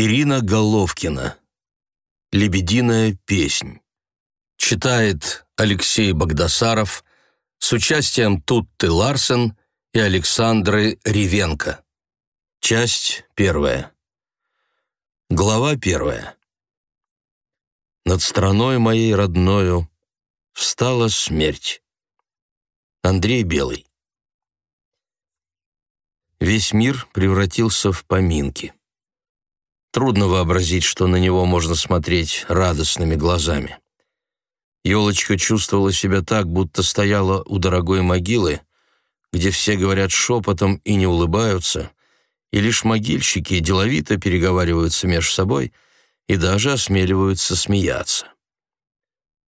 Ирина Головкина. «Лебединая песнь». Читает Алексей Богдасаров с участием Тутты Ларсен и Александры Ревенко. Часть первая. Глава первая. Над страной моей родною встала смерть. Андрей Белый. Весь мир превратился в поминки. Трудно вообразить, что на него можно смотреть радостными глазами. Елочка чувствовала себя так, будто стояла у дорогой могилы, где все говорят шепотом и не улыбаются, и лишь могильщики деловито переговариваются между собой и даже осмеливаются смеяться.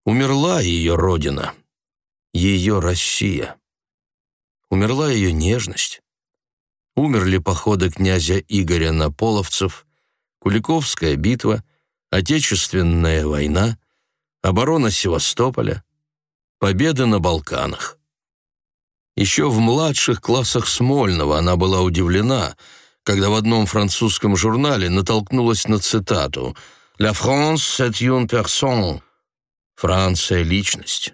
Умерла ее родина, ее Россия. Умерла ее нежность. Умерли походы князя Игоря на половцев, Куликовская битва, Отечественная война, оборона Севастополя, победа на Балканах. Еще в младших классах Смольного она была удивлена, когда в одном французском журнале натолкнулась на цитату «La France, c'est une personne» — «Франция — личность».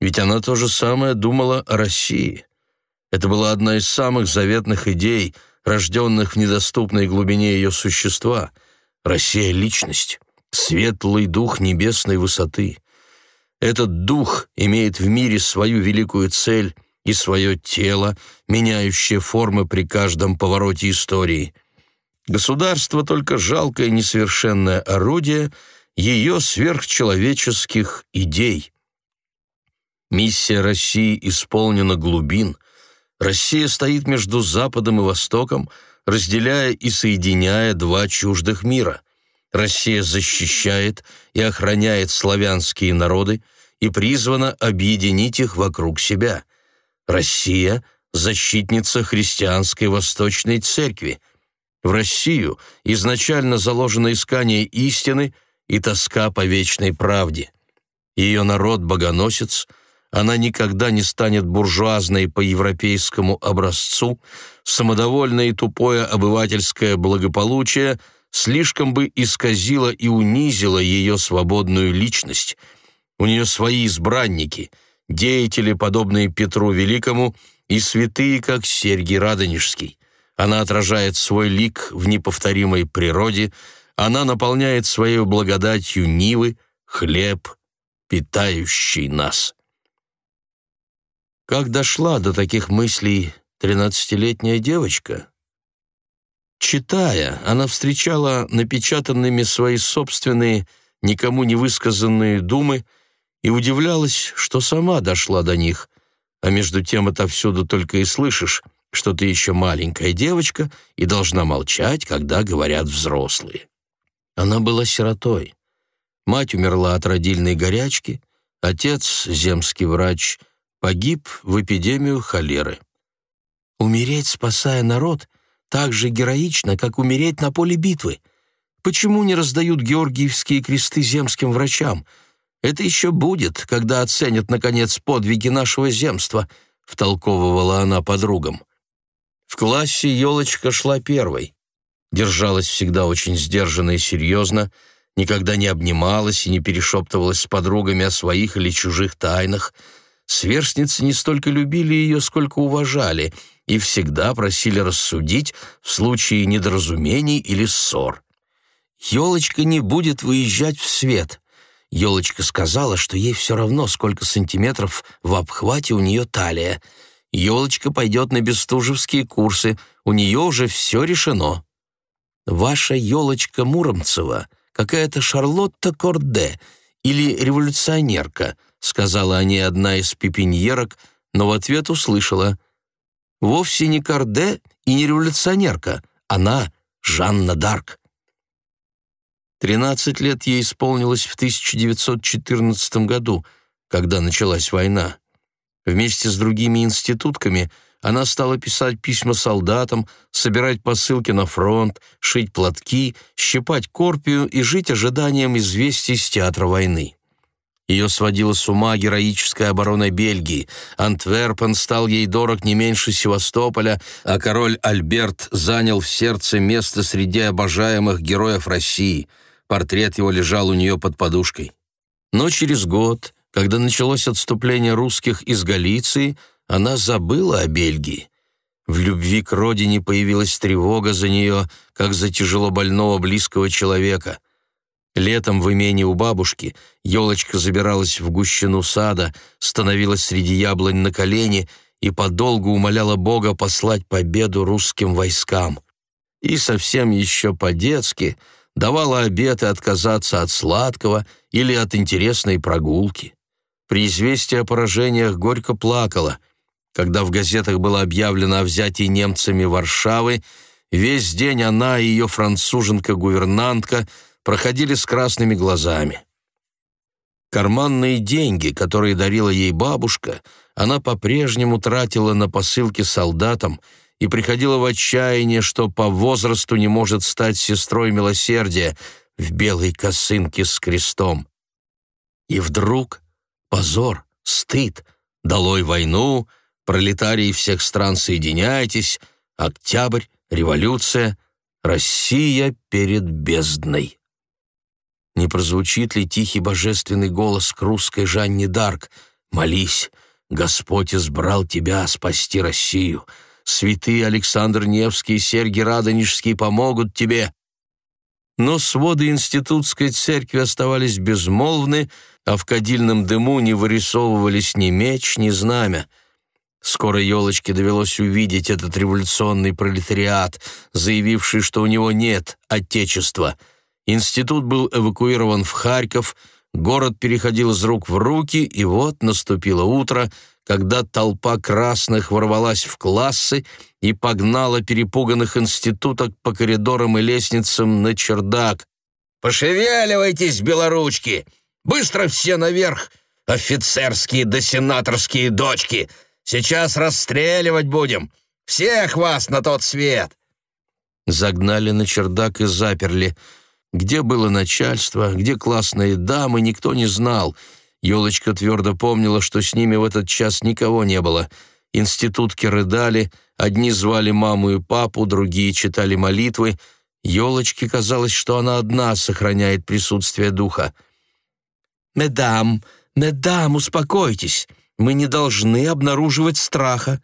Ведь она то же самое думала о России. Это была одна из самых заветных идей — рожденных в недоступной глубине ее существа. Россия — личность, светлый дух небесной высоты. Этот дух имеет в мире свою великую цель и свое тело, меняющее формы при каждом повороте истории. Государство — только жалкое несовершенное орудие ее сверхчеловеческих идей. Миссия России исполнена глубин — Россия стоит между Западом и Востоком, разделяя и соединяя два чуждых мира. Россия защищает и охраняет славянские народы и призвана объединить их вокруг себя. Россия – защитница христианской Восточной Церкви. В Россию изначально заложено искание истины и тоска по вечной правде. Ее народ-богоносец – она никогда не станет буржуазной по европейскому образцу, самодовольное и тупое обывательское благополучие слишком бы исказило и унизило ее свободную личность. У нее свои избранники, деятели, подобные Петру Великому, и святые, как Сергий Радонежский. Она отражает свой лик в неповторимой природе, она наполняет своей благодатью Нивы, хлеб, питающий нас. Как дошла до таких мыслей тринадцатилетняя девочка? Читая, она встречала напечатанными свои собственные, никому не высказанные думы и удивлялась, что сама дошла до них, а между тем отовсюду только и слышишь, что ты еще маленькая девочка и должна молчать, когда говорят взрослые. Она была сиротой. Мать умерла от родильной горячки, отец, земский врач — погиб в эпидемию холеры. Умереть, спасая народ, так же героично, как умереть на поле битвы. Почему не раздают георгиевские кресты земским врачам? Это еще будет, когда оценят, наконец, подвиги нашего земства», — втолковывала она подругам. В классе елочка шла первой. Держалась всегда очень сдержанно и серьезно, никогда не обнималась и не перешептывалась с подругами о своих или чужих тайнах — Сверстницы не столько любили ее, сколько уважали, и всегда просили рассудить в случае недоразумений или ссор. «Елочка не будет выезжать в свет», Елочка сказала, что ей все равно, сколько сантиметров в обхвате у нее талия. Елочка пойдет на бестужевские курсы, у нее уже все решено. Ваша елочка Муромцева какая-то Шарлотта Корде или революционерка — сказала о ней одна из пепеньерок, но в ответ услышала «Вовсе не Карде и не революционерка, она Жанна Дарк». Тринадцать лет ей исполнилось в 1914 году, когда началась война. Вместе с другими институтками она стала писать письма солдатам, собирать посылки на фронт, шить платки, щипать корпию и жить ожиданием известий с театра войны. Ее сводила с ума героическая оборона Бельгии. Антверпен стал ей дорог не меньше Севастополя, а король Альберт занял в сердце место среди обожаемых героев России. Портрет его лежал у нее под подушкой. Но через год, когда началось отступление русских из Галиции, она забыла о Бельгии. В любви к родине появилась тревога за нее, как за тяжело больного близкого человека. Летом в имении у бабушки елочка забиралась в гущину сада, становилась среди яблонь на колени и подолгу умоляла Бога послать победу русским войскам. И совсем еще по-детски давала обеты отказаться от сладкого или от интересной прогулки. При известии о поражениях горько плакала — когда в газетах было объявлено о взятии немцами Варшавы, весь день она и ее француженка-гувернантка проходили с красными глазами. Карманные деньги, которые дарила ей бабушка, она по-прежнему тратила на посылки солдатам и приходила в отчаяние, что по возрасту не может стать сестрой милосердия в белой косынке с крестом. И вдруг позор, стыд, долой войну — Пролетарии всех стран, соединяйтесь! Октябрь, революция, Россия перед бездной!» Не прозвучит ли тихий божественный голос к русской Жанне Дарк? «Молись, Господь избрал тебя спасти Россию. Святые Александр Невский и Сергий Радонежский помогут тебе». Но своды институтской церкви оставались безмолвны, а в кадильном дыму не вырисовывались ни меч, ни знамя — Скоро елочке довелось увидеть этот революционный пролетариат, заявивший, что у него нет отечества. Институт был эвакуирован в Харьков, город переходил из рук в руки, и вот наступило утро, когда толпа красных ворвалась в классы и погнала перепуганных институток по коридорам и лестницам на чердак. «Пошевеливайтесь, белоручки! Быстро все наверх! Офицерские да сенаторские дочки!» Сейчас расстреливать будем! Всех вас на тот свет!» Загнали на чердак и заперли. Где было начальство, где классные дамы, никто не знал. Елочка твердо помнила, что с ними в этот час никого не было. Институтки рыдали, одни звали маму и папу, другие читали молитвы. Елочке казалось, что она одна сохраняет присутствие духа. «Медам, медам, успокойтесь!» Мы не должны обнаруживать страха.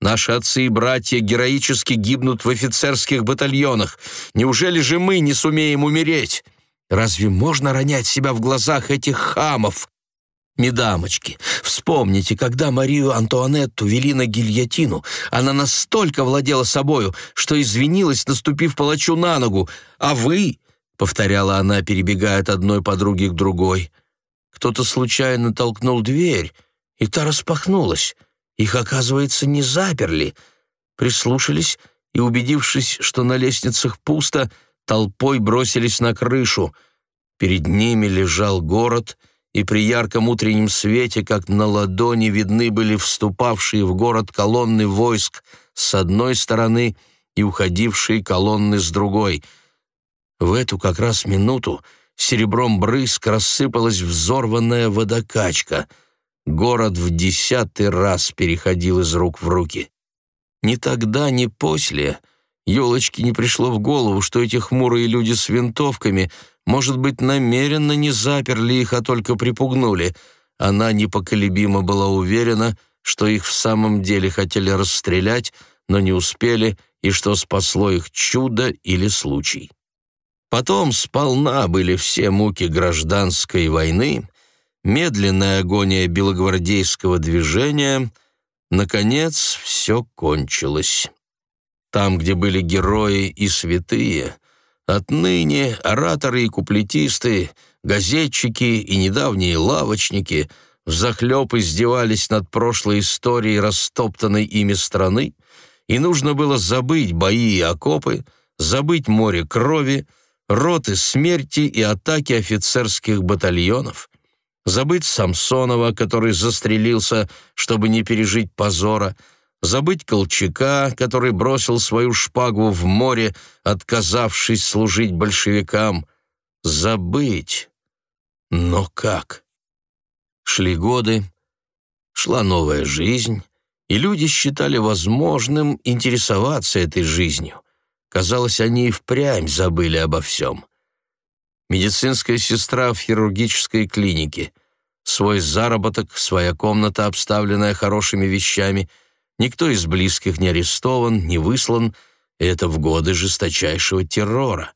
Наши отцы и братья героически гибнут в офицерских батальонах. Неужели же мы не сумеем умереть? Разве можно ронять себя в глазах этих хамов? Медамочки, вспомните, когда Марию Антуанетту вели на гильотину, она настолько владела собою, что извинилась, наступив палачу на ногу. А вы, — повторяла она, перебегая от одной подруги к другой, — кто-то случайно толкнул дверь, и та распахнулась. Их, оказывается, не заперли. Прислушались и, убедившись, что на лестницах пусто, толпой бросились на крышу. Перед ними лежал город, и при ярком утреннем свете, как на ладони, видны были вступавшие в город колонны войск с одной стороны и уходившие колонны с другой. В эту как раз минуту серебром брызг рассыпалась взорванная водокачка — город в десятый раз переходил из рук в руки. Ни тогда, ни после елочке не пришло в голову, что эти хмурые люди с винтовками, может быть, намеренно не заперли их, а только припугнули. Она непоколебимо была уверена, что их в самом деле хотели расстрелять, но не успели, и что спасло их чудо или случай. Потом сполна были все муки гражданской войны, медленная агония белогвардейского движения, наконец все кончилось. Там, где были герои и святые, отныне ораторы и куплетисты, газетчики и недавние лавочники взахлеб издевались над прошлой историей растоптанной ими страны, и нужно было забыть бои и окопы, забыть море крови, роты смерти и атаки офицерских батальонов забыть Самсонова, который застрелился, чтобы не пережить позора, забыть Колчака, который бросил свою шпагу в море, отказавшись служить большевикам. Забыть. Но как? Шли годы, шла новая жизнь, и люди считали возможным интересоваться этой жизнью. Казалось, они и впрямь забыли обо всем. Медицинская сестра в хирургической клинике, свой заработок, своя комната, обставленная хорошими вещами, никто из близких не арестован, не выслан, и это в годы жесточайшего террора.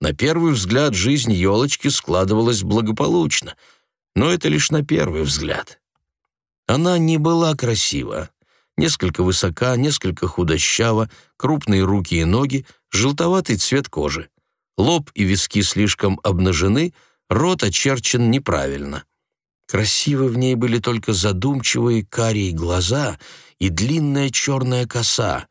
На первый взгляд жизнь елочки складывалась благополучно, но это лишь на первый взгляд. Она не была красива, несколько высока, несколько худощава, крупные руки и ноги, желтоватый цвет кожи. Лоб и виски слишком обнажены, рот очерчен неправильно. Красивы в ней были только задумчивые карие глаза и длинная черная коса,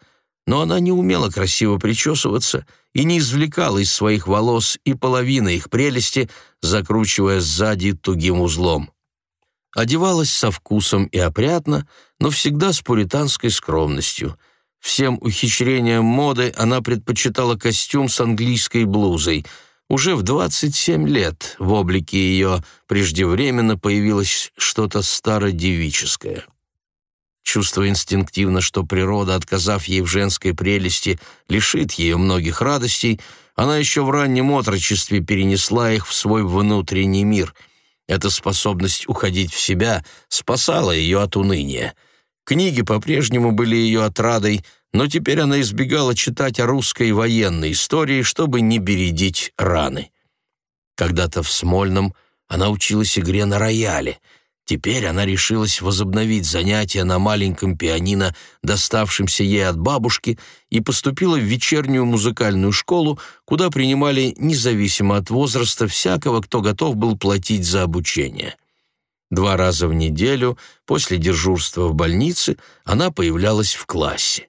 но она не умела красиво причесываться и не извлекала из своих волос и половины их прелести, закручивая сзади тугим узлом. Одевалась со вкусом и опрятно, но всегда с пуританской скромностью. Всем ухищрениям моды она предпочитала костюм с английской блузой. Уже в 27 лет в облике ее преждевременно появилось что-то стародевическое. Чувствуя инстинктивно, что природа, отказав ей в женской прелести, лишит ее многих радостей, она еще в раннем отрочестве перенесла их в свой внутренний мир. Эта способность уходить в себя спасала ее от уныния. Книги по-прежнему были ее отрадой, но теперь она избегала читать о русской военной истории, чтобы не бередить раны. Когда-то в Смольном она училась игре на рояле — Теперь она решилась возобновить занятия на маленьком пианино, доставшемся ей от бабушки, и поступила в вечернюю музыкальную школу, куда принимали независимо от возраста всякого, кто готов был платить за обучение. Два раза в неделю, после дежурства в больнице, она появлялась в классе.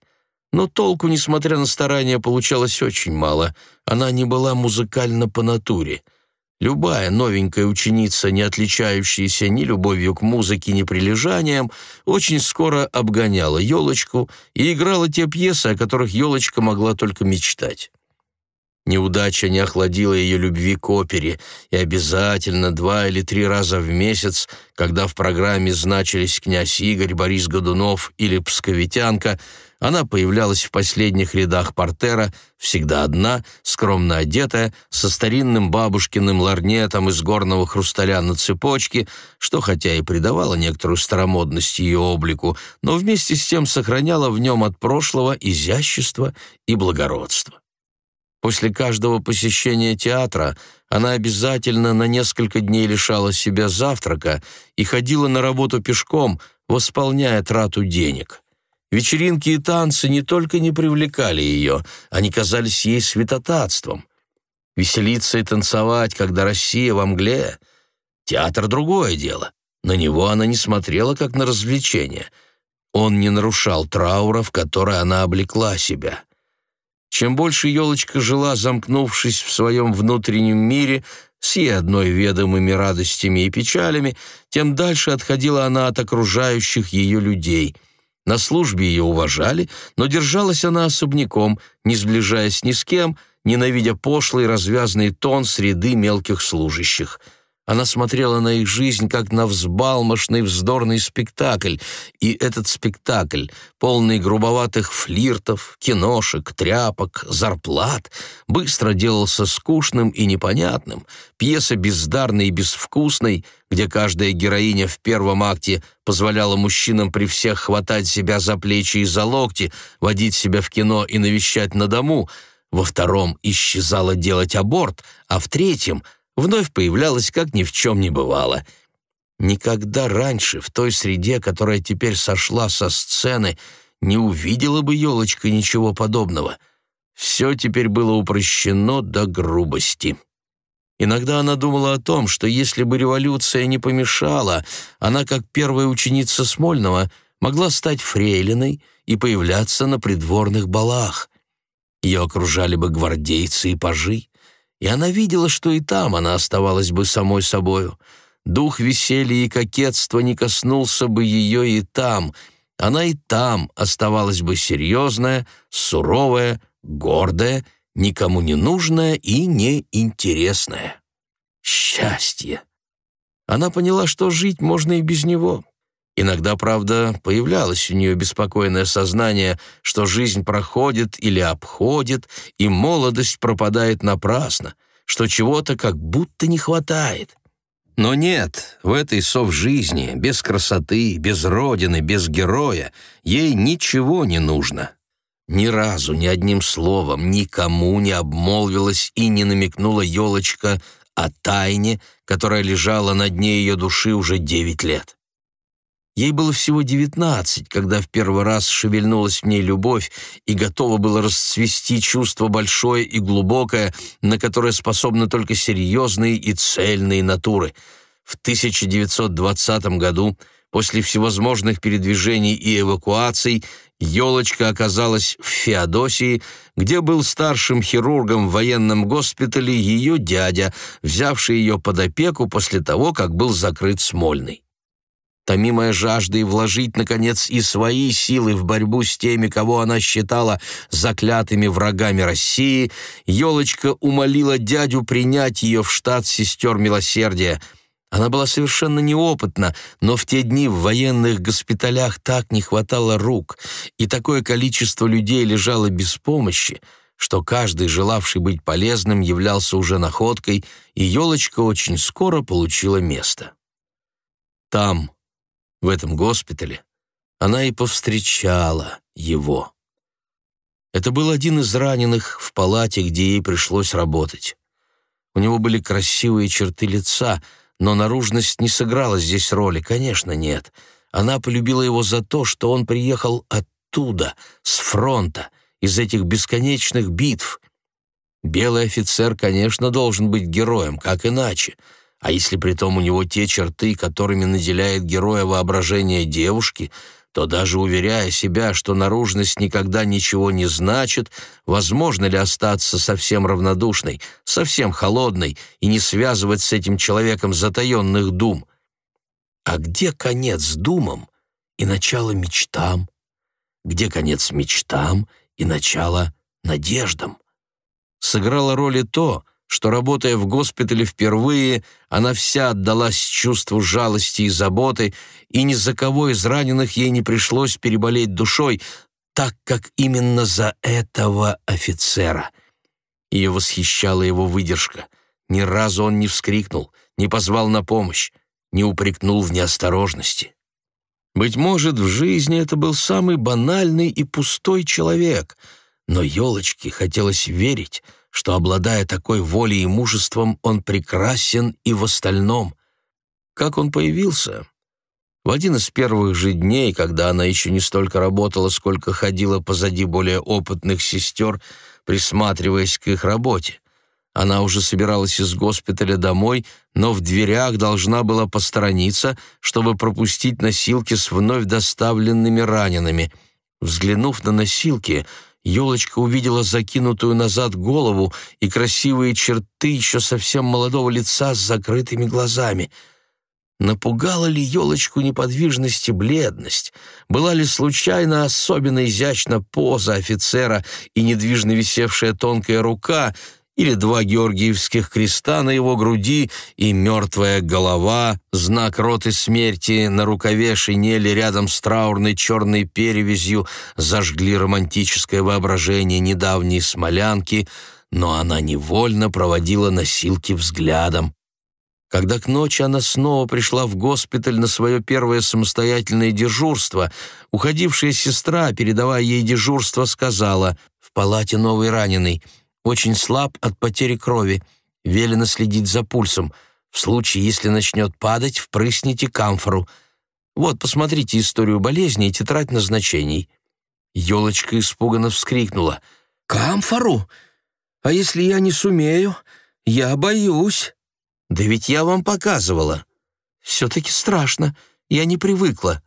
Но толку, несмотря на старания, получалось очень мало. Она не была музыкальна по натуре — Любая новенькая ученица, не отличающаяся ни любовью к музыке, ни прилежанием, очень скоро обгоняла елочку и играла те пьесы, о которых елочка могла только мечтать. Неудача не охладила ее любви к опере, и обязательно два или три раза в месяц, когда в программе значились князь Игорь, Борис Годунов или Псковитянка, она появлялась в последних рядах портера, всегда одна, скромно одетая, со старинным бабушкиным ларнетом из горного хрусталя на цепочке, что хотя и придавало некоторую старомодность ее облику, но вместе с тем сохраняло в нем от прошлого изящество и благородство. После каждого посещения театра она обязательно на несколько дней лишала себя завтрака и ходила на работу пешком, восполняя трату денег. Вечеринки и танцы не только не привлекали ее, они казались ей святотатством. Веселиться и танцевать, когда Россия во мгле — театр — другое дело. На него она не смотрела, как на развлечение. Он не нарушал траура, в который она облекла себя. Чем больше елочка жила, замкнувшись в своем внутреннем мире, с ей одной ведомыми радостями и печалями, тем дальше отходила она от окружающих ее людей. На службе ее уважали, но держалась она особняком, не сближаясь ни с кем, ненавидя пошлый развязный тон среды мелких служащих — она смотрела на их жизнь как на взбалмошный вздорный спектакль, и этот спектакль, полный грубоватых флиртов, киношек, тряпок, зарплат, быстро делался скучным и непонятным, пьеса бездарной и безвкусной, где каждая героиня в первом акте позволяла мужчинам при всех хватать себя за плечи и за локти, водить себя в кино и навещать на дому — во втором исчезала делать аборт, а в третьем вновь появлялась, как ни в чем не бывало. Никогда раньше в той среде, которая теперь сошла со сцены, не увидела бы елочка ничего подобного. Все теперь было упрощено до грубости. Иногда она думала о том, что если бы революция не помешала, она, как первая ученица Смольного, могла стать фрейлиной и появляться на придворных балах. Ее окружали бы гвардейцы и пажи и она видела, что и там она оставалась бы самой собою. Дух веселья и кокетства не коснулся бы ее и там. Она и там оставалась бы серьезная, суровая, гордая, никому не нужная и неинтересная. Счастье! Она поняла, что жить можно и без него. Иногда, правда, появлялось у нее беспокойное сознание, что жизнь проходит или обходит, и молодость пропадает напрасно, что чего-то как будто не хватает. Но нет, в этой сов-жизни, без красоты, без родины, без героя, ей ничего не нужно. Ни разу, ни одним словом, никому не обмолвилась и не намекнула елочка о тайне, которая лежала на дне ее души уже девять лет. Ей было всего девятнадцать, когда в первый раз шевельнулась в ней любовь и готово было расцвести чувство большое и глубокое, на которое способны только серьезные и цельные натуры. В 1920 году, после всевозможных передвижений и эвакуаций, Елочка оказалась в Феодосии, где был старшим хирургом в военном госпитале ее дядя, взявший ее под опеку после того, как был закрыт Смольный. Томимая жаждой вложить, наконец, и свои силы в борьбу с теми, кого она считала заклятыми врагами России, Елочка умолила дядю принять ее в штат сестер милосердия — она была совершенно неопытна, но в те дни в военных госпиталях так не хватало рук, и такое количество людей лежало без помощи, что каждый, желавший быть полезным, являлся уже находкой, и елочка очень скоро получила место. Там, в этом госпитале, она и повстречала его. Это был один из раненых в палате, где ей пришлось работать. У него были красивые черты лица — но наружность не сыграла здесь роли, конечно, нет. Она полюбила его за то, что он приехал оттуда, с фронта, из этих бесконечных битв. Белый офицер, конечно, должен быть героем, как иначе. А если при том у него те черты, которыми наделяет героя воображения девушки — то даже уверяя себя, что наружность никогда ничего не значит, возможно ли остаться совсем равнодушной, совсем холодной и не связывать с этим человеком затаенных дум? А где конец думам и начало мечтам? Где конец мечтам и начало надеждам? Сыграло роль и то, что, работая в госпитале впервые, она вся отдалась чувству жалости и заботы, и ни за кого из раненых ей не пришлось переболеть душой, так как именно за этого офицера. Ее восхищала его выдержка. Ни разу он не вскрикнул, не позвал на помощь, не упрекнул в неосторожности. Быть может, в жизни это был самый банальный и пустой человек, но елочке хотелось верить — что, обладая такой волей и мужеством, он прекрасен и в остальном. Как он появился? В один из первых же дней, когда она еще не столько работала, сколько ходила позади более опытных сестер, присматриваясь к их работе. Она уже собиралась из госпиталя домой, но в дверях должна была посторониться, чтобы пропустить носилки с вновь доставленными ранеными. Взглянув на носилки, Елочка увидела закинутую назад голову и красивые черты еще совсем молодого лица с закрытыми глазами. Напугала ли елочку неподвижность и бледность? Была ли случайно особенно изящна поза офицера и недвижно висевшая тонкая рука, или два георгиевских креста на его груди и мертвая голова, знак роты смерти на рукаве шинели рядом с траурной черной перевязью зажгли романтическое воображение недавней смолянки, но она невольно проводила носилки взглядом. Когда к ночи она снова пришла в госпиталь на свое первое самостоятельное дежурство, уходившая сестра, передавая ей дежурство, сказала «В палате новый раненый». Очень слаб от потери крови. Велено следить за пульсом. В случае, если начнет падать, впрысните камфору. Вот, посмотрите историю болезни и тетрадь назначений». Елочка испуганно вскрикнула. «Камфору? А если я не сумею? Я боюсь». «Да ведь я вам показывала». «Все-таки страшно. Я не привыкла».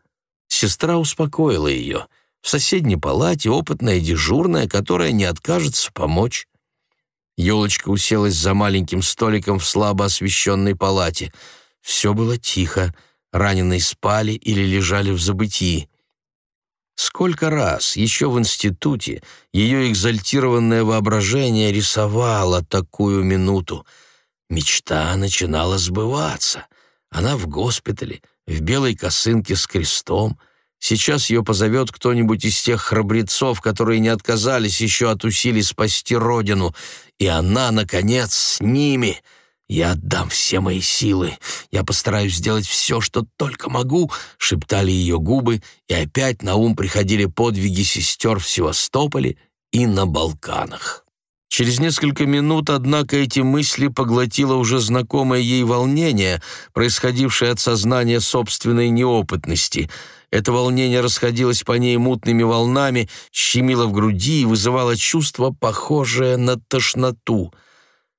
Сестра успокоила ее. В соседней палате опытная дежурная, которая не откажется помочь. Елочка уселась за маленьким столиком в слабо освещенной палате. Все было тихо, раненые спали или лежали в забытии. Сколько раз еще в институте ее экзальтированное воображение рисовало такую минуту. Мечта начинала сбываться. Она в госпитале, в белой косынке с крестом. Сейчас ее позовет кто-нибудь из тех храбрецов, которые не отказались еще от усилий спасти родину. И она, наконец, с ними. «Я отдам все мои силы. Я постараюсь сделать все, что только могу», — шептали ее губы, и опять на ум приходили подвиги сестер в Севастополе и на Балканах. Через несколько минут, однако, эти мысли поглотило уже знакомое ей волнение, происходившее от сознания собственной неопытности. Это волнение расходилось по ней мутными волнами, щемило в груди и вызывало чувство, похожее на тошноту.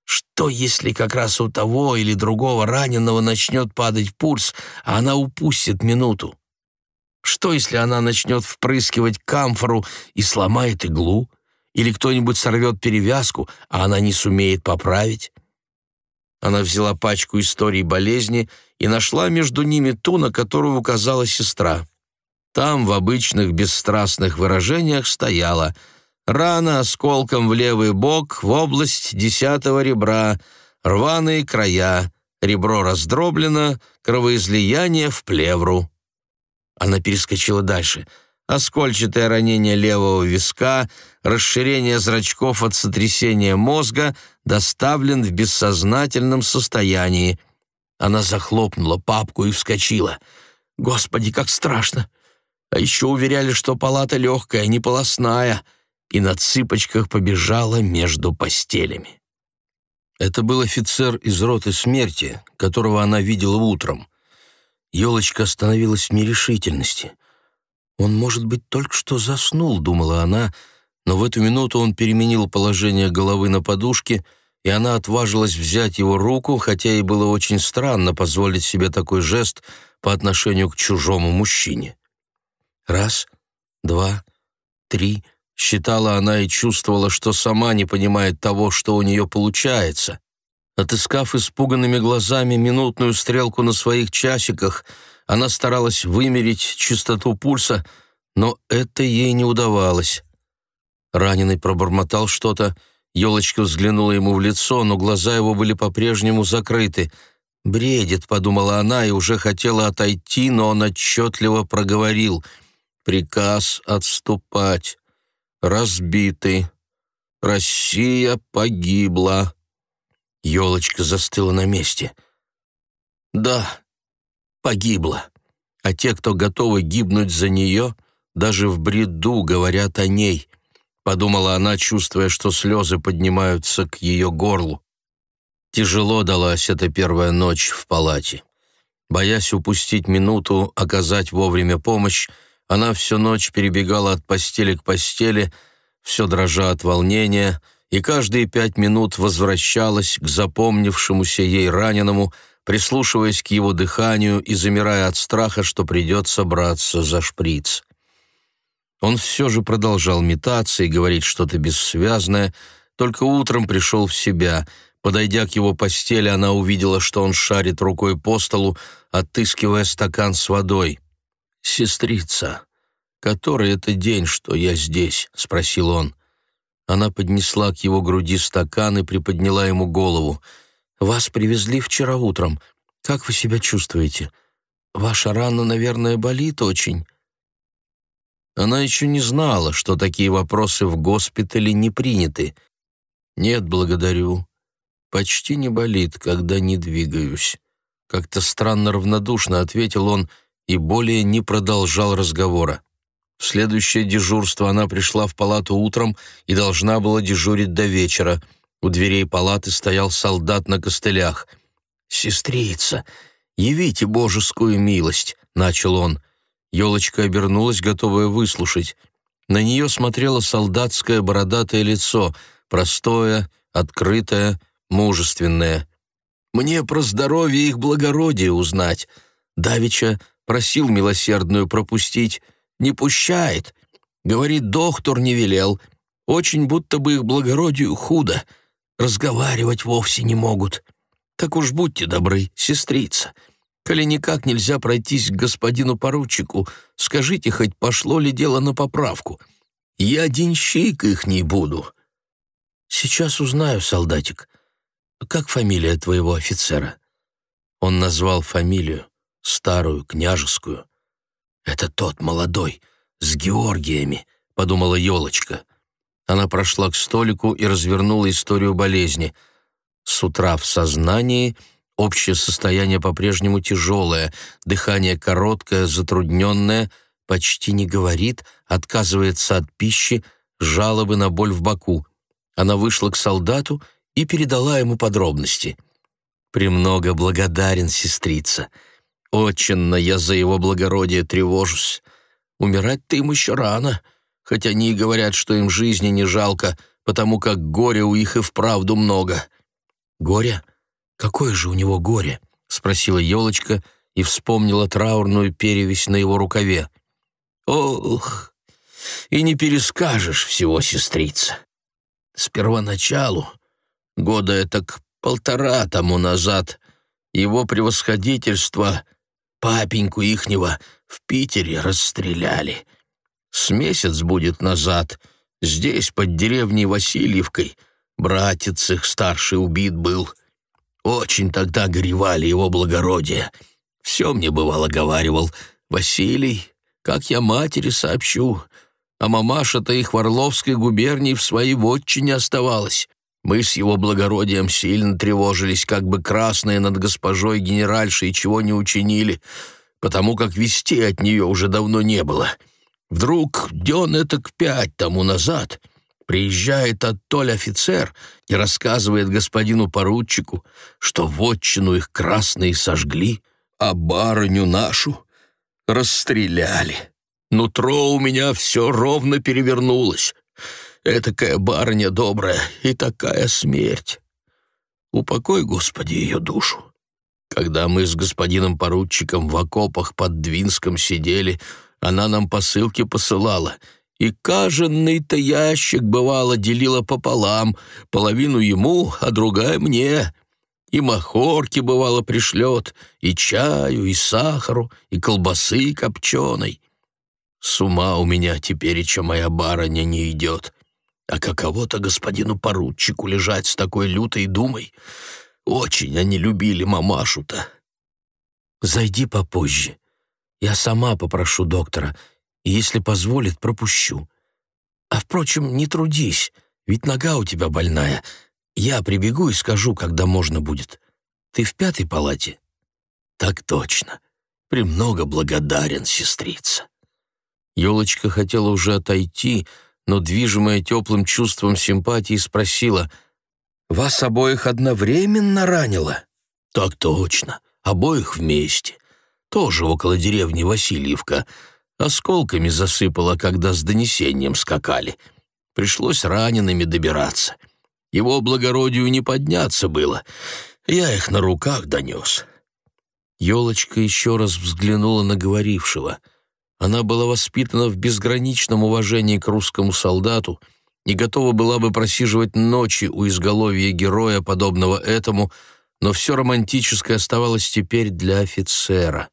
Что, если как раз у того или другого раненого начнет падать пульс, а она упустит минуту? Что, если она начнет впрыскивать камфору и сломает иглу? Или кто-нибудь сорвет перевязку, а она не сумеет поправить. Она взяла пачку историй болезни и нашла между ними ту, на которую указала сестра. Там в обычных бесстрастных выражениях стояла «Рана осколком в левый бок в область десятого ребра, рваные края, ребро раздроблено, кровоизлияние в плевру». Она перескочила дальше – оскольчатое ранение левого виска, расширение зрачков от сотрясения мозга, доставлен в бессознательном состоянии. Она захлопнула папку и вскочила. «Господи, как страшно! А еще уверяли, что палата легкая, не полостная!» и на цыпочках побежала между постелями. Это был офицер из роты смерти, которого она видела утром. Елочка остановилась в нерешительности. «Он, может быть, только что заснул», — думала она, но в эту минуту он переменил положение головы на подушке, и она отважилась взять его руку, хотя и было очень странно позволить себе такой жест по отношению к чужому мужчине. Раз, два, три, считала она и чувствовала, что сама не понимает того, что у нее получается. Отыскав испуганными глазами минутную стрелку на своих часиках — она старалась вымерить частоту пульса, но это ей не удавалось. Раненый пробормотал что-то, елочка взглянула ему в лицо, но глаза его были по-прежнему закрыты. «Бредит», — подумала она, и уже хотела отойти, но он отчетливо проговорил. «Приказ отступать. Разбиты. Россия погибла». Елочка застыла на месте. «Да, погибла, а те, кто готовы гибнуть за нее, даже в бреду говорят о ней, подумала она, чувствуя, что слезы поднимаются к ее горлу. Тяжело далась эта первая ночь в палате. Боясь упустить минуту, оказать вовремя помощь, она всю ночь перебегала от постели к постели, все дрожа от волнения, и каждые пять минут возвращалась к запомнившемуся ей раненому, прислушиваясь к его дыханию и замирая от страха, что придется браться за шприц. Он все же продолжал метаться и говорить что-то бессвязное, только утром пришел в себя. Подойдя к его постели, она увидела, что он шарит рукой по столу, отыскивая стакан с водой. «Сестрица, который это день, что я здесь?» — спросил он. Она поднесла к его груди стакан и приподняла ему голову — вас привезли вчера утром. Как вы себя чувствуете? Ваша рана, наверное, болит очень». Она еще не знала, что такие вопросы в госпитале не приняты. «Нет, благодарю. Почти не болит, когда не двигаюсь». Как-то странно равнодушно ответил он и более не продолжал разговора. В следующее дежурство она пришла в палату утром и должна была дежурить до вечера — у дверей палаты стоял солдат на костылях. «Сестрица, явите божескую милость», — начал он. Елочка обернулась, готовая выслушать. На нее смотрело солдатское бородатое лицо, простое, открытое, мужественное. «Мне про здоровье их благородие узнать. Давича просил милосердную пропустить. Не пущает. Говорит, доктор не велел. Очень будто бы их благородию худо разговаривать вовсе не могут. Так уж будьте добры, сестрица. Коли никак нельзя пройтись к господину поручику, скажите, хоть пошло ли дело на поправку. Я денщик их не буду. Сейчас узнаю, солдатик. Как фамилия твоего офицера? Он назвал фамилию, старую, княжескую. «Это тот молодой, с Георгиями», — подумала елочка. Она прошла к столику и развернула историю болезни. С утра в сознании общее состояние по-прежнему тяжелое, дыхание короткое, затрудненное, почти не говорит, отказывается от пищи, жалобы на боль в боку. Она вышла к солдату и передала ему подробности. «Премного благодарен, сестрица. Очень я за его благородие тревожусь. Умирать-то им еще рано, хоть они и говорят, что им жизни не жалко, потому как горя у их и вправду много». «Горе? Какое же у него горе?» — спросила елочка и вспомнила траурную перевесь на его рукаве. «Ох, и не перескажешь всего, сестрица. С первоначалу, года это к полтора тому назад, его превосходительство, папеньку ихнего, в Питере расстреляли. С месяц будет назад, здесь, под деревней Васильевкой, братец их старший убит был. Очень тогда горевали его благородие. Все мне бывало говаривал, «Василий, как я матери сообщу, а мамаша-то их в Орловской губернии в своей вотчине оставалась. Мы с его благородием сильно тревожились, как бы красные над госпожой генеральшей чего не учинили, потому как вести от нее уже давно не было. Вдруг дён это к пять тому назад приезжает оттоль офицер и рассказывает господину поручику, что вотчину их красные сожгли, а барыню нашу расстреляли. Нутро у меня все ровно перевернулось. Этакая барыня добрая и такая смерть. Упокой, Господи, ее душу. Когда мы с господином поручиком в окопах под Двинском сидели, она нам посылки посылала, и каженный-то ящик, бывало, делила пополам, половину ему, а другая мне. И махорки, бывало, пришлет, и чаю, и сахару, и колбасы копченой. С ума у меня теперь еще моя барыня не идет. А каково-то господину поручику лежать с такой лютой думой. Очень они любили мамашу-то. Зайди попозже. Я сама попрошу доктора, и, если позволит, пропущу. А, впрочем, не трудись, ведь нога у тебя больная. Я прибегу и скажу, когда можно будет. Ты в пятой палате? Так точно. Премного благодарен, сестрица. Елочка хотела уже отойти, но, движимая теплым чувством симпатии, спросила, «Вас обоих одновременно ранило?» «Так точно, обоих вместе. Тоже около деревни Васильевка. Осколками засыпало, когда с донесением скакали. Пришлось ранеными добираться. Его благородию не подняться было. Я их на руках донес». Елочка еще раз взглянула на говорившего — она была воспитана в безграничном уважении к русскому солдату и готова была бы просиживать ночи у изголовья героя, подобного этому, но все романтическое оставалось теперь для офицера.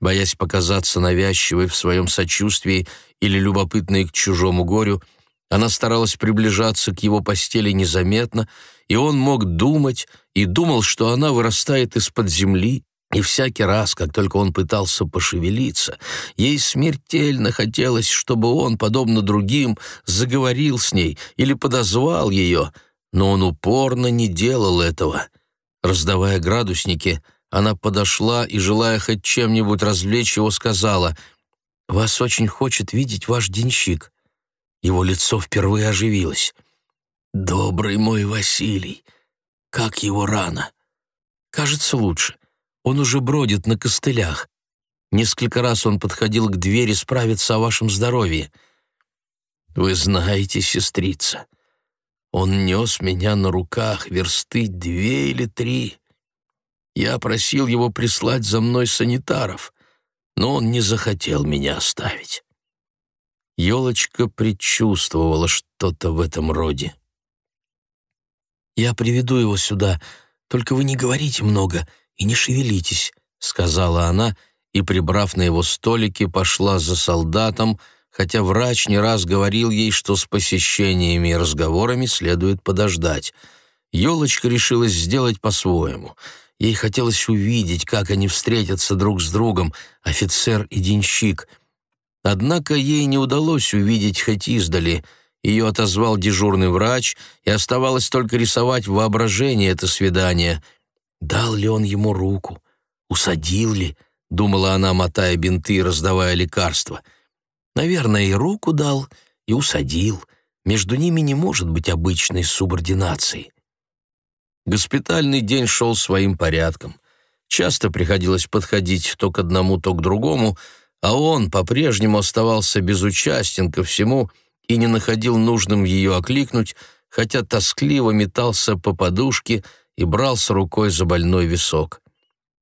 Боясь показаться навязчивой в своем сочувствии или любопытной к чужому горю, она старалась приближаться к его постели незаметно, и он мог думать, и думал, что она вырастает из-под земли, и всякий раз, как только он пытался пошевелиться, ей смертельно хотелось, чтобы он, подобно другим, заговорил с ней или подозвал ее, но он упорно не делал этого. Раздавая градусники, она подошла и, желая хоть чем-нибудь развлечь его, сказала, «Вас очень хочет видеть ваш денщик». Его лицо впервые оживилось. «Добрый мой Василий! Как его рано!» «Кажется, лучше. Он уже бродит на костылях. Несколько раз он подходил к двери справиться о вашем здоровье. Вы знаете, сестрица, он нес меня на руках версты две или три. Я просил его прислать за мной санитаров, но он не захотел меня оставить. Елочка предчувствовала что-то в этом роде. «Я приведу его сюда, только вы не говорите много», и не шевелитесь», — сказала она, и, прибрав на его столике, пошла за солдатом, хотя врач не раз говорил ей, что с посещениями и разговорами следует подождать. Елочка решилась сделать по-своему. Ей хотелось увидеть, как они встретятся друг с другом, офицер и денщик. Однако ей не удалось увидеть хоть издали. Ее отозвал дежурный врач, и оставалось только рисовать в воображении это свидание. Дал ли он ему руку? Усадил ли? Думала она, мотая бинты и раздавая лекарства. Наверное, и руку дал, и усадил. Между ними не может быть обычной субординации. Госпитальный день шел своим порядком. Часто приходилось подходить то к одному, то к другому, а он по-прежнему оставался безучастен ко всему и не находил нужным ее окликнуть, хотя тоскливо метался по подушке и брался рукой за больной висок.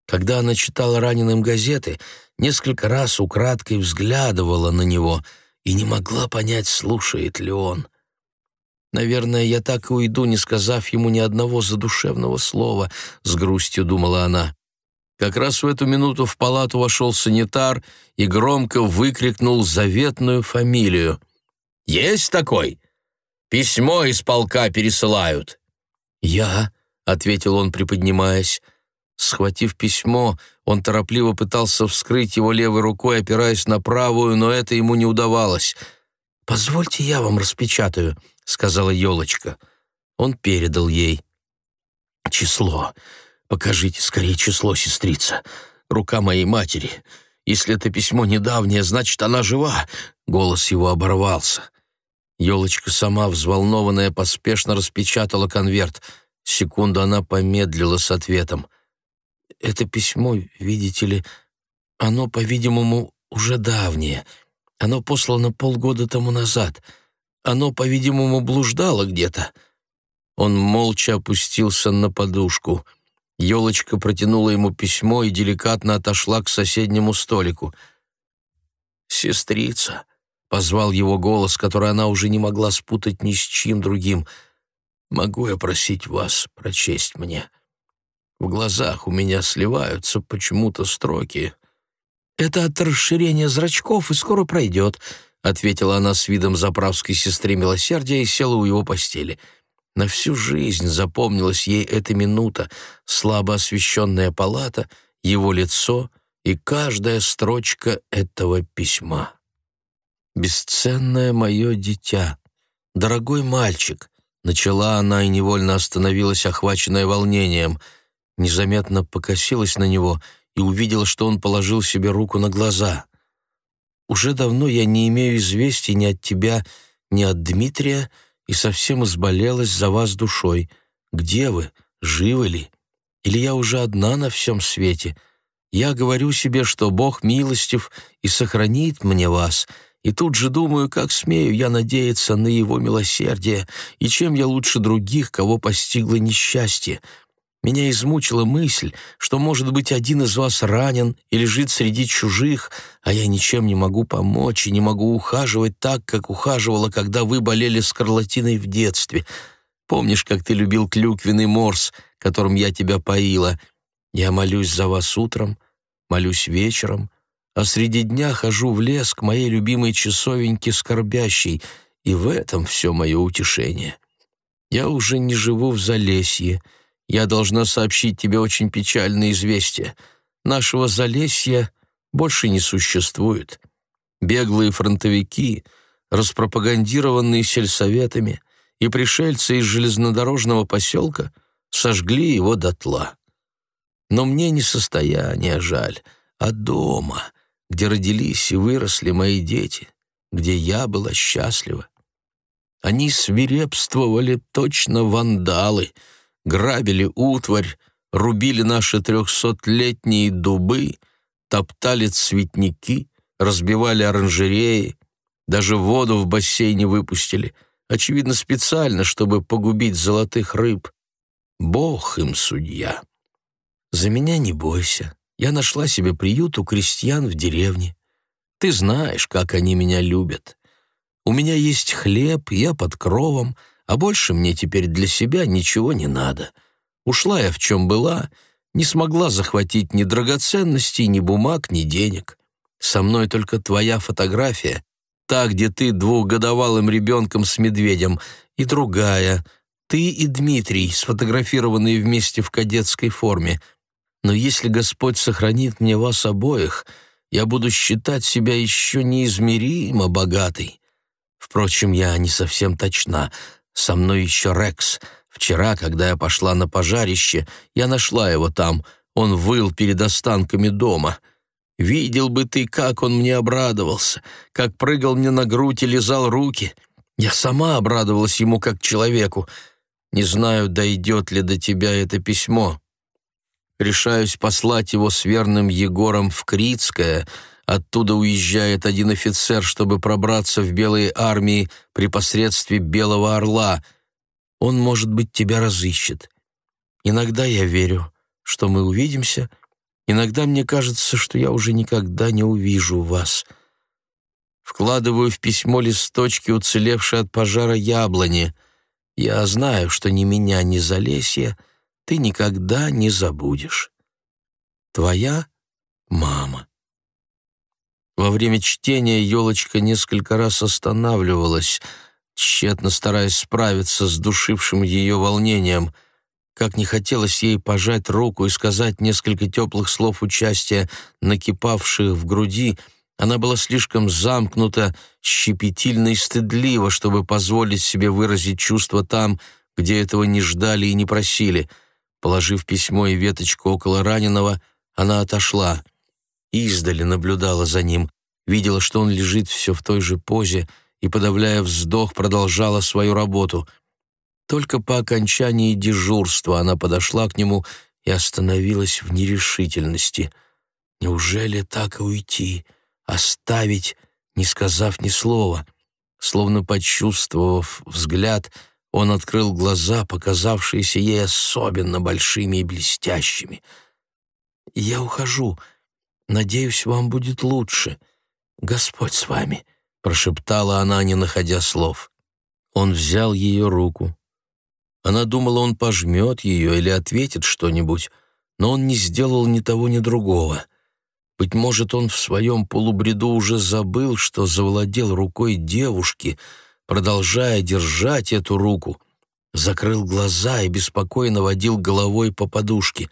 Когда она читала раненым газеты, несколько раз украдкой взглядывала на него и не могла понять, слушает ли он — Наверное, я так и уйду, не сказав ему ни одного задушевного слова, с грустью думала она. Как раз в эту минуту в палату вошел санитар и громко выкрикнул заветную фамилию. «Есть такой? Письмо из полка пересылают». «Я», — ответил он, приподнимаясь. Схватив письмо, он торопливо пытался вскрыть его левой рукой, опираясь на правую, но это ему не удавалось. «Позвольте, я вам распечатаю», сказала елочка. Он передал ей. «Число. Покажите скорее число, сестрица. Рука моей матери. Если это письмо недавнее, значит, она жива». Голос его оборвался. Елочка сама, взволнованная, поспешно распечатала конверт. Секунду она помедлила с ответом. «Это письмо, видите ли, оно, по-видимому, уже давнее. Оно послано полгода тому назад. Оно, по-видимому, блуждало где-то. Он молча опустился на подушку. Елочка протянула ему письмо и деликатно отошла к соседнему столику. «Сестрица», — позвал его голос, который она уже не могла спутать ни с чем другим, — «могу я просить вас прочесть мне? В глазах у меня сливаются почему-то строки». «Это от расширения зрачков и скоро пройдет», — ответила она с видом заправской сестры милосердия и села у его постели. На всю жизнь запомнилась ей эта минута, слабо освещенная палата, его лицо и каждая строчка этого письма. «Бесценное мое дитя, дорогой мальчик», — начала она и невольно остановилась, охваченная волнением, незаметно покосилась на него и увидела, что он положил себе руку на глаза — уже давно я не имею известий ни от тебя, ни от Дмитрия, и совсем изболелась за вас душой. Где вы? Живы ли? Или я уже одна на всем свете? Я говорю себе, что Бог милостив и сохранит мне вас, и тут же думаю, как смею я надеяться на Его милосердие, и чем я лучше других, кого постигло несчастье. Меня измучила мысль, что, может быть, один из вас ранен и лежит среди чужих, а я ничем не могу помочь и не могу ухаживать так, как ухаживала, когда вы болели скарлатиной в детстве. Помнишь, как ты любил клюквенный морс, которым я тебя поила? Я молюсь за вас утром, молюсь вечером, а среди дня хожу в лес к моей любимой часовеньке скорбящей, и в этом все мое утешение. Я уже не живу в Залесье, — я должна сообщить тебе очень печальное известие. Нашего Залесья больше не существует. Беглые фронтовики, распропагандированные сельсоветами, и пришельцы из железнодорожного поселка сожгли его дотла. Но мне не состояние жаль, а дома, где родились и выросли мои дети, где я была счастлива. Они свирепствовали точно вандалы — грабили утварь, рубили наши трехсотлетние дубы, топтали цветники, разбивали оранжереи, даже воду в бассейне выпустили, очевидно, специально, чтобы погубить золотых рыб. Бог им судья. За меня не бойся. Я нашла себе приют у крестьян в деревне. Ты знаешь, как они меня любят. У меня есть хлеб, я под кровом, а больше мне теперь для себя ничего не надо. Ушла я в чем была, не смогла захватить ни драгоценностей, ни бумаг, ни денег. Со мной только твоя фотография, та, где ты двухгодовалым ребенком с медведем, и другая, ты и Дмитрий, сфотографированные вместе в кадетской форме. Но если Господь сохранит мне вас обоих, я буду считать себя еще неизмеримо богатой. Впрочем, я не совсем точна. Со мной еще Рекс. Вчера, когда я пошла на пожарище, я нашла его там. Он выл перед останками дома. Видел бы ты, как он мне обрадовался, как прыгал мне на грудь и лизал руки. Я сама обрадовалась ему как человеку. Не знаю, дойдет ли до тебя это письмо. Решаюсь послать его с верным Егором в Критское. Оттуда уезжает один офицер, чтобы пробраться в белые армии при посредстве Белого Орла. Он, может быть, тебя разыщет. Иногда я верю, что мы увидимся, иногда мне кажется, что я уже никогда не увижу вас. Вкладываю в письмо листочки, уцелевшие от пожара яблони. Я знаю, что ни меня, ни Залесья — ты никогда не забудешь. Твоя мама. Во время чтения елочка несколько раз останавливалась, тщетно стараясь справиться с душившим ее волнением. Как не хотелось ей пожать руку и сказать несколько теплых слов участия, накипавших в груди, она была слишком замкнута, щепетильно и стыдлива, чтобы позволить себе выразить чувства там, где этого не ждали и не просили — Положив письмо и веточку около раненого, она отошла. Издали наблюдала за ним, видела, что он лежит все в той же позе и, подавляя вздох, продолжала свою работу. Только по окончании дежурства она подошла к нему и остановилась в нерешительности. Неужели так и уйти, оставить, не сказав ни слова? Словно почувствовав взгляд, он открыл глаза, показавшиеся ей особенно большими и блестящими. «Я ухожу. Надеюсь, вам будет лучше. Господь с вами», — прошептала она, не находя слов. Он взял ее руку. Она думала, он пожмет ее или ответит что-нибудь, но он не сделал ни того, ни другого. Быть может, он в своем полубреду уже забыл, что завладел рукой девушки — продолжая держать эту руку, закрыл глаза и беспокойно водил головой по подушке.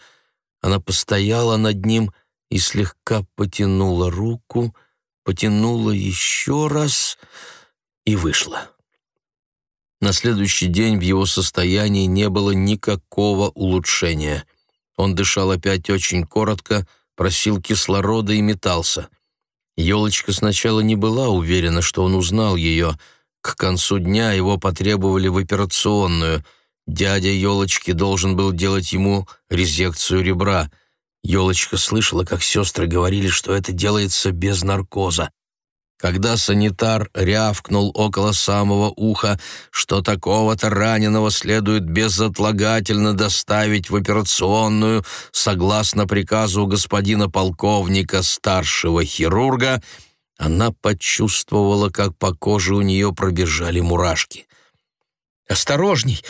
Она постояла над ним и слегка потянула руку, потянула еще раз и вышла. На следующий день в его состоянии не было никакого улучшения. Он дышал опять очень коротко, просил кислорода и метался. Елочка сначала не была уверена, что он узнал ее — к концу дня его потребовали в операционную. Дядя Елочки должен был делать ему резекцию ребра. Елочка слышала, как сестры говорили, что это делается без наркоза. Когда санитар рявкнул около самого уха, что такого-то раненого следует безотлагательно доставить в операционную согласно приказу господина полковника старшего хирурга — она почувствовала, как по коже у нее пробежали мурашки. «Осторожней!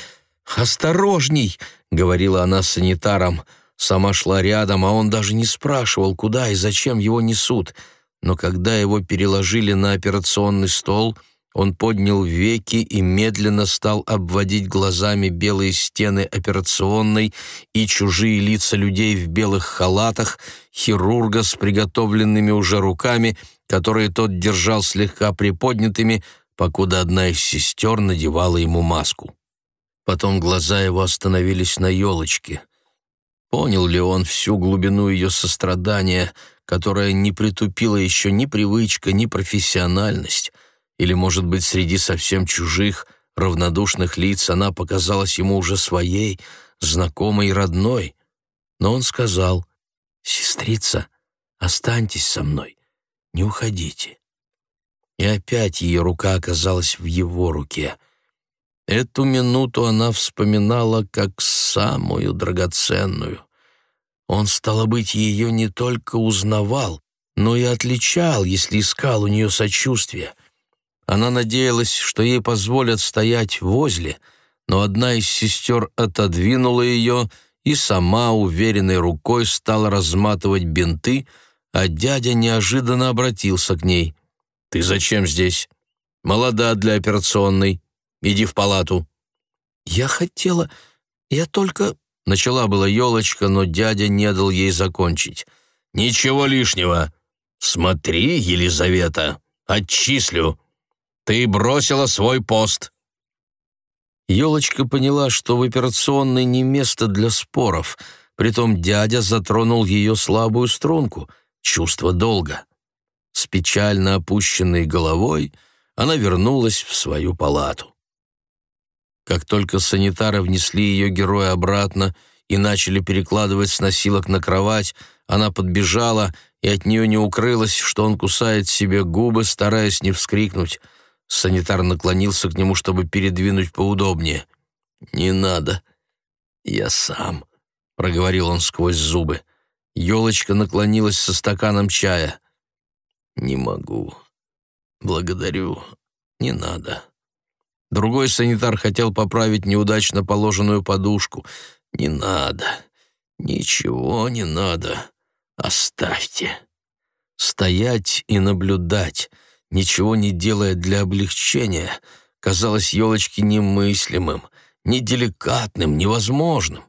Осторожней!» — говорила она санитарам. Сама шла рядом, а он даже не спрашивал, куда и зачем его несут. Но когда его переложили на операционный стол, он поднял веки и медленно стал обводить глазами белые стены операционной и чужие лица людей в белых халатах, хирурга с приготовленными уже руками — которые тот держал слегка приподнятыми, покуда одна из сестер надевала ему маску. Потом глаза его остановились на елочке. Понял ли он всю глубину ее сострадания, которая не притупила еще ни привычка, ни профессиональность, или, может быть, среди совсем чужих, равнодушных лиц она показалась ему уже своей, знакомой и родной. Но он сказал, «Сестрица, останьтесь со мной не уходите». И опять ее рука оказалась в его руке. Эту минуту она вспоминала как самую драгоценную. Он, стало быть, ее не только узнавал, но и отличал, если искал у нее сочувствия. Она надеялась, что ей позволят стоять возле, но одна из сестер отодвинула ее и сама уверенной рукой стала разматывать бинты, а дядя неожиданно обратился к ней. «Ты зачем здесь? Молода для операционной. Иди в палату». «Я хотела... Я только... Начала была елочка, но дядя не дал ей закончить. «Ничего лишнего. Смотри, Елизавета, отчислю. Ты бросила свой пост». Елочка поняла, что в операционной не место для споров, притом дядя затронул ее слабую струнку, чувство долга. С печально опущенной головой она вернулась в свою палату. Как только санитары внесли ее героя обратно и начали перекладывать с носилок на кровать, она подбежала, и от нее не укрылось, что он кусает себе губы, стараясь не вскрикнуть. Санитар наклонился к нему, чтобы передвинуть поудобнее. «Не надо, я сам», — проговорил он сквозь зубы. Елочка наклонилась со стаканом чая. «Не могу. Благодарю. Не надо». Другой санитар хотел поправить неудачно положенную подушку. «Не надо. Ничего не надо. Оставьте». Стоять и наблюдать, ничего не делая для облегчения, казалось елочке немыслимым, неделикатным, невозможным.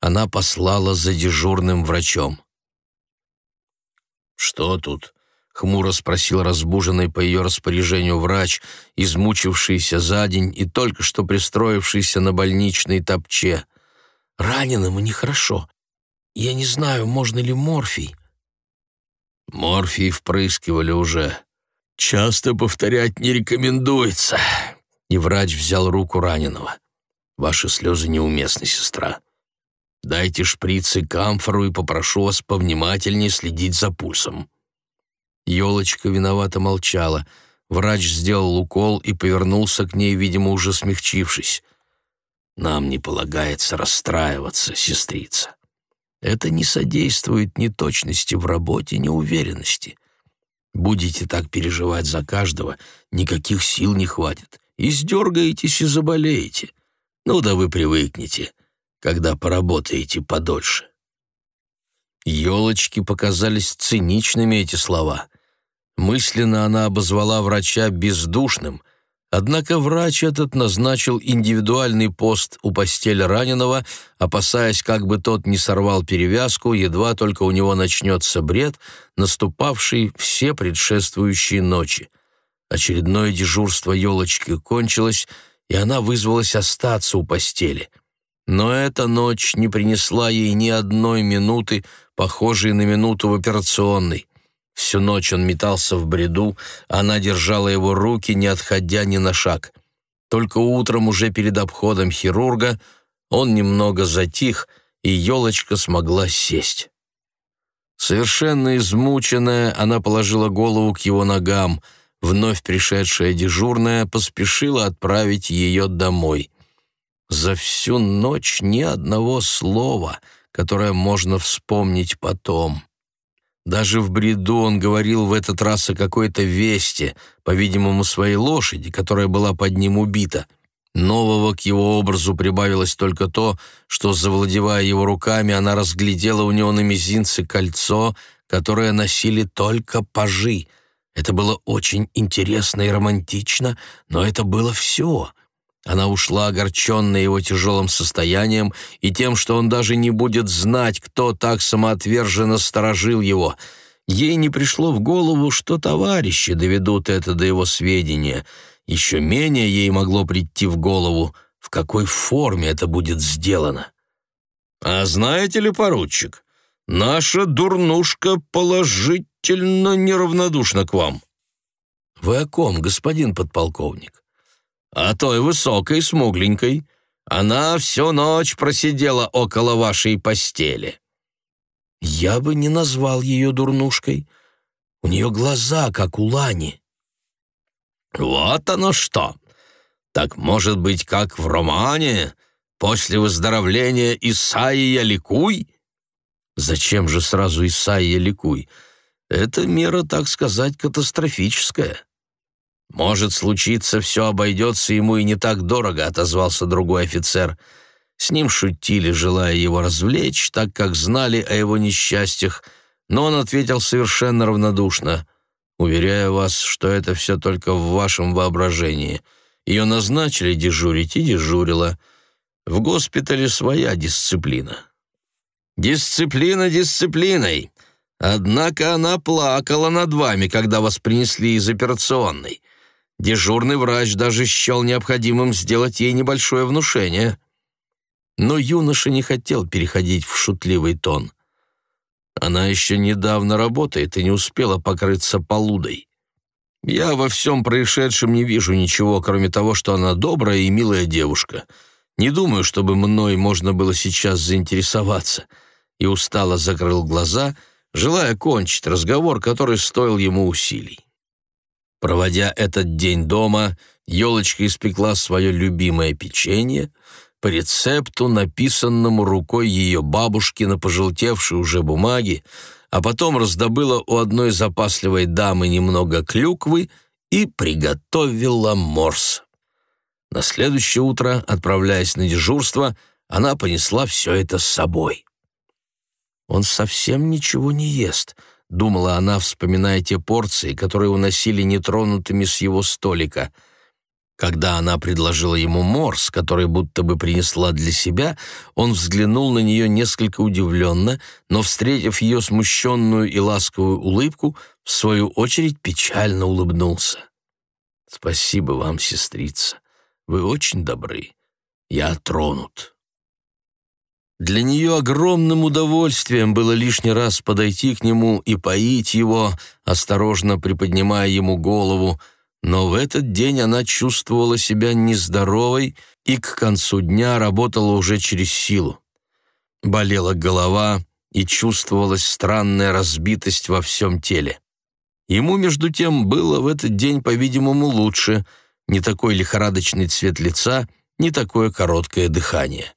Она послала за дежурным врачом. «Что тут?» Хмуро спросил разбуженный по ее распоряжению врач, измучившийся за день и только что пристроившийся на больничной топче. «Раненому нехорошо. Я не знаю, можно ли морфий». «Морфий впрыскивали уже. Часто повторять не рекомендуется». И врач взял руку раненого. «Ваши слезы неуместны, сестра. Дайте шприцы камфору и попрошу вас повнимательнее следить за пульсом». Елочка виновато молчала. Врач сделал укол и повернулся к ней, видимо, уже смягчившись. «Нам не полагается расстраиваться, сестрица. Это не содействует ни точности в работе, ни уверенности. Будете так переживать за каждого, никаких сил не хватит. Издергаетесь и заболеете. Ну да вы привыкнете, когда поработаете подольше». Елочке показались циничными эти слова. Мысленно она обозвала врача бездушным, однако врач этот назначил индивидуальный пост у постели раненого, опасаясь, как бы тот не сорвал перевязку, едва только у него начнется бред, наступавший все предшествующие ночи. Очередное дежурство елочки кончилось, и она вызвалась остаться у постели. Но эта ночь не принесла ей ни одной минуты, похожей на минуту в операционной. Всю ночь он метался в бреду, она держала его руки, не отходя ни на шаг. Только утром, уже перед обходом хирурга, он немного затих, и елочка смогла сесть. Совершенно измученная, она положила голову к его ногам. Вновь пришедшая дежурная поспешила отправить ее домой. За всю ночь ни одного слова, которое можно вспомнить потом. Даже в бреду он говорил в этот раз о какой-то весте, по-видимому, своей лошади, которая была под ним убита. Нового к его образу прибавилось только то, что, завладевая его руками, она разглядела у него на мизинце кольцо, которое носили только пажи. Это было очень интересно и романтично, но это было все. Она ушла, огорченная его тяжелым состоянием и тем, что он даже не будет знать, кто так самоотверженно сторожил его. Ей не пришло в голову, что товарищи доведут это до его сведения. Еще менее ей могло прийти в голову, в какой форме это будет сделано. «А знаете ли, поручик, наша дурнушка положительно неравнодушна к вам». «Вы о ком, господин подполковник?» А той высокой, смугленькой. Она всю ночь просидела около вашей постели». «Я бы не назвал ее дурнушкой. У нее глаза, как у Лани». «Вот оно что! Так, может быть, как в романе, после выздоровления Исаия ликуй?» «Зачем же сразу Исаия ликуй? Это мера, так сказать, катастрофическая». «Может случиться, все обойдется ему и не так дорого», — отозвался другой офицер. С ним шутили, желая его развлечь, так как знали о его несчастьях, но он ответил совершенно равнодушно. «Уверяю вас, что это все только в вашем воображении. Ее назначили дежурить и дежурила. В госпитале своя дисциплина. Дисциплина дисциплиной. Однако она плакала над вами, когда вас принесли из операционной. Дежурный врач даже счел необходимым сделать ей небольшое внушение. Но юноша не хотел переходить в шутливый тон. Она еще недавно работает и не успела покрыться полудой. Я во всем происшедшем не вижу ничего, кроме того, что она добрая и милая девушка. Не думаю, чтобы мной можно было сейчас заинтересоваться. И устало закрыл глаза, желая кончить разговор, который стоил ему усилий. Проводя этот день дома, елочка испекла свое любимое печенье по рецепту, написанному рукой ее бабушки на пожелтевшей уже бумаге, а потом раздобыла у одной запасливой дамы немного клюквы и приготовила морс. На следующее утро, отправляясь на дежурство, она понесла все это с собой. «Он совсем ничего не ест», — думала она, вспоминая те порции, которые уносили нетронутыми с его столика. Когда она предложила ему морс, который будто бы принесла для себя, он взглянул на нее несколько удивленно, но, встретив ее смущенную и ласковую улыбку, в свою очередь печально улыбнулся. «Спасибо вам, сестрица. Вы очень добры. Я тронут». Для нее огромным удовольствием было лишний раз подойти к нему и поить его, осторожно приподнимая ему голову, но в этот день она чувствовала себя нездоровой и к концу дня работала уже через силу. Болела голова и чувствовалась странная разбитость во всем теле. Ему, между тем, было в этот день, по-видимому, лучше, не такой лихорадочный цвет лица, не такое короткое дыхание.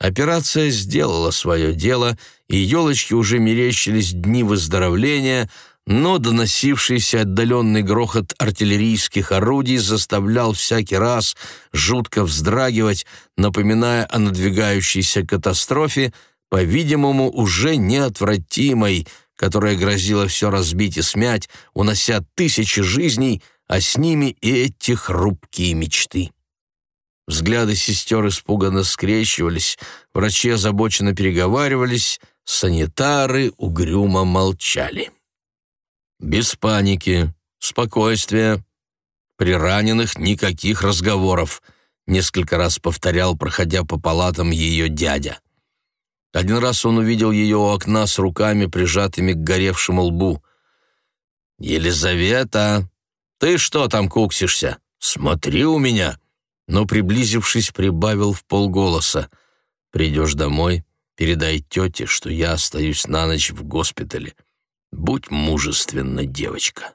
Операция сделала свое дело, и елочки уже мерещились дни выздоровления, но доносившийся отдаленный грохот артиллерийских орудий заставлял всякий раз жутко вздрагивать, напоминая о надвигающейся катастрофе, по-видимому, уже неотвратимой, которая грозила все разбить и смять, унося тысячи жизней, а с ними и эти хрупкие мечты. Взгляды сестер испуганно скрещивались, врачи озабоченно переговаривались, санитары угрюмо молчали. Без паники, спокойствия. При раненых никаких разговоров, несколько раз повторял, проходя по палатам ее дядя. Один раз он увидел ее у окна с руками, прижатыми к горевшему лбу. «Елизавета, ты что там куксишься? Смотри у меня!» Но, приблизившись, прибавил в полголоса. «Придешь домой, передай тете, что я остаюсь на ночь в госпитале. Будь мужественна, девочка».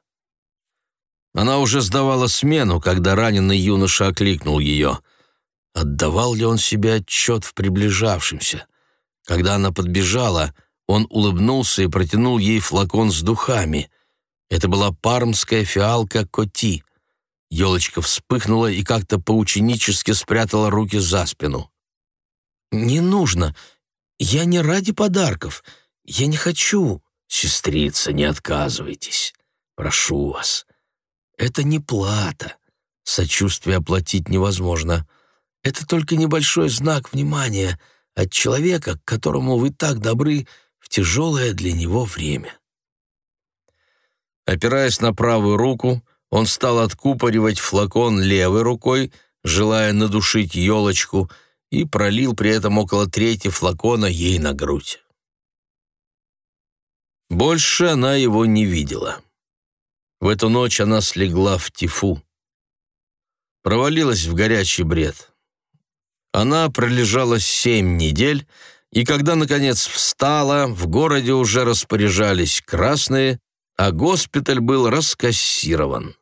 Она уже сдавала смену, когда раненый юноша окликнул ее. Отдавал ли он себе отчет в приближавшемся? Когда она подбежала, он улыбнулся и протянул ей флакон с духами. Это была пармская фиалка Коти — Елочка вспыхнула и как-то поученически спрятала руки за спину. «Не нужно. Я не ради подарков. Я не хочу». «Сестрица, не отказывайтесь. Прошу вас. Это не плата. Сочувствие оплатить невозможно. Это только небольшой знак внимания от человека, к которому вы так добры в тяжелое для него время». Опираясь на правую руку, он стал откупоривать флакон левой рукой, желая надушить елочку, и пролил при этом около трети флакона ей на грудь. Больше она его не видела. В эту ночь она слегла в тифу. Провалилась в горячий бред. Она пролежала семь недель, и когда, наконец, встала, в городе уже распоряжались красные, а госпиталь был раскассирован.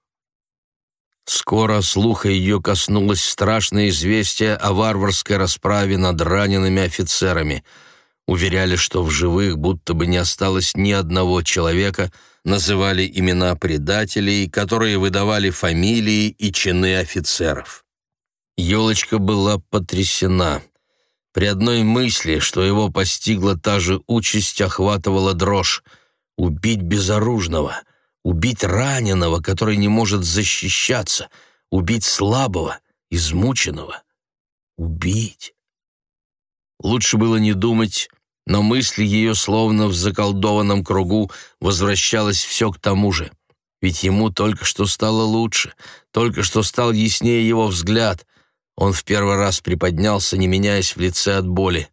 Скоро слуха ее коснулось страшное известие о варварской расправе над ранеными офицерами. Уверяли, что в живых будто бы не осталось ни одного человека, называли имена предателей, которые выдавали фамилии и чины офицеров. Елочка была потрясена. При одной мысли, что его постигла та же участь, охватывала дрожь. Убить безоружного — убить раненого, который не может защищаться, убить слабого, измученного. Убить. лучше было не думать, но мысли ее, словно в заколдованном кругу, возвращалось все к тому же. Ведь ему только что стало лучше, только что стал яснее его взгляд. Он в первый раз приподнялся, не меняясь в лице от боли.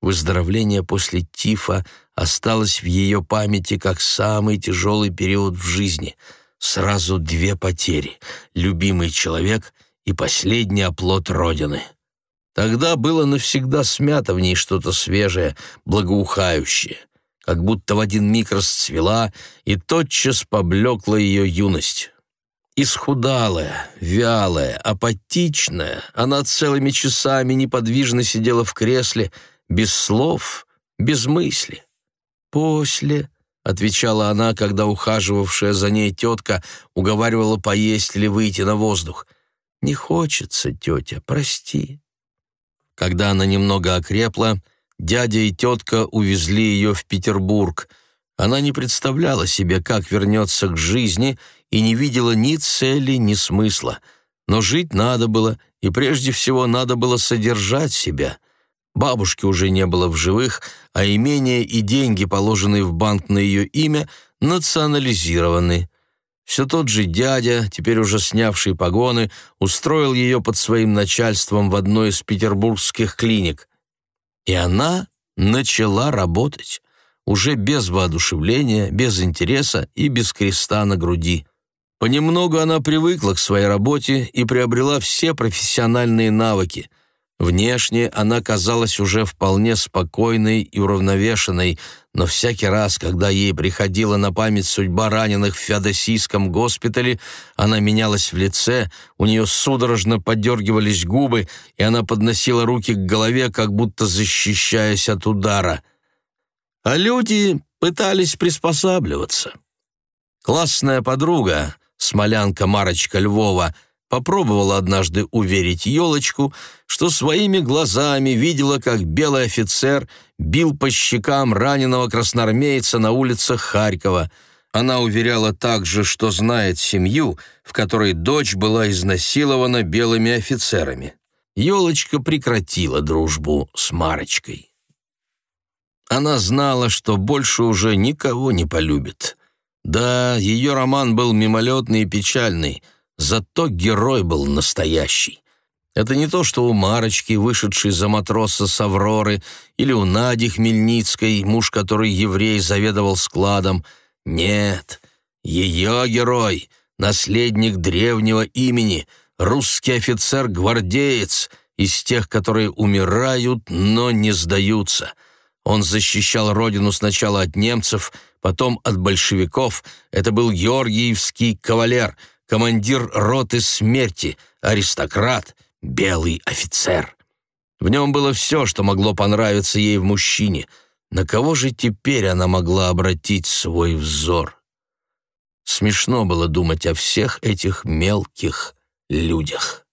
Выздоровление после тифа осталось в ее памяти как самый тяжелый период в жизни. Сразу две потери — любимый человек и последний оплот Родины. Тогда было навсегда смято в ней что-то свежее, благоухающее, как будто в один миг расцвела и тотчас поблекла ее юность. Исхудалая, вялая, апатичная, она целыми часами неподвижно сидела в кресле, без слов, без мысли. «После», — отвечала она, когда ухаживавшая за ней тетка уговаривала поесть или выйти на воздух. «Не хочется, тетя, прости». Когда она немного окрепла, дядя и тетка увезли ее в Петербург. Она не представляла себе, как вернется к жизни, и не видела ни цели, ни смысла. Но жить надо было, и прежде всего надо было содержать себя. Бабушки уже не было в живых, а имение и деньги, положенные в банк на ее имя, национализированы. Все тот же дядя, теперь уже снявший погоны, устроил ее под своим начальством в одной из петербургских клиник. И она начала работать, уже без воодушевления, без интереса и без креста на груди. Понемногу она привыкла к своей работе и приобрела все профессиональные навыки. Внешне она казалась уже вполне спокойной и уравновешенной, но всякий раз, когда ей приходила на память судьба раненых в Феодосийском госпитале, она менялась в лице, у нее судорожно подергивались губы, и она подносила руки к голове, как будто защищаясь от удара. А люди пытались приспосабливаться. Классная подруга, смолянка Марочка Львова, попробовала однажды уверить елочку, что своими глазами видела, как белый офицер бил по щекам раненого красноармейца на улицах Харькова. Она уверяла также, что знает семью, в которой дочь была изнасилована белыми офицерами. Елочка прекратила дружбу с Марочкой. Она знала, что больше уже никого не полюбит. Да, ее роман был мимолетный и печальный, зато герой был настоящий. Это не то, что у Марочки, вышедшей за матроса с Авроры, или у Нади Хмельницкой, муж который еврей заведовал складом. Нет, ее герой, наследник древнего имени, русский офицер-гвардеец, из тех, которые умирают, но не сдаются. Он защищал родину сначала от немцев, потом от большевиков. Это был Георгиевский кавалер, командир роты смерти, аристократ — белый офицер. В нем было все, что могло понравиться ей в мужчине. На кого же теперь она могла обратить свой взор? Смешно было думать о всех этих мелких людях.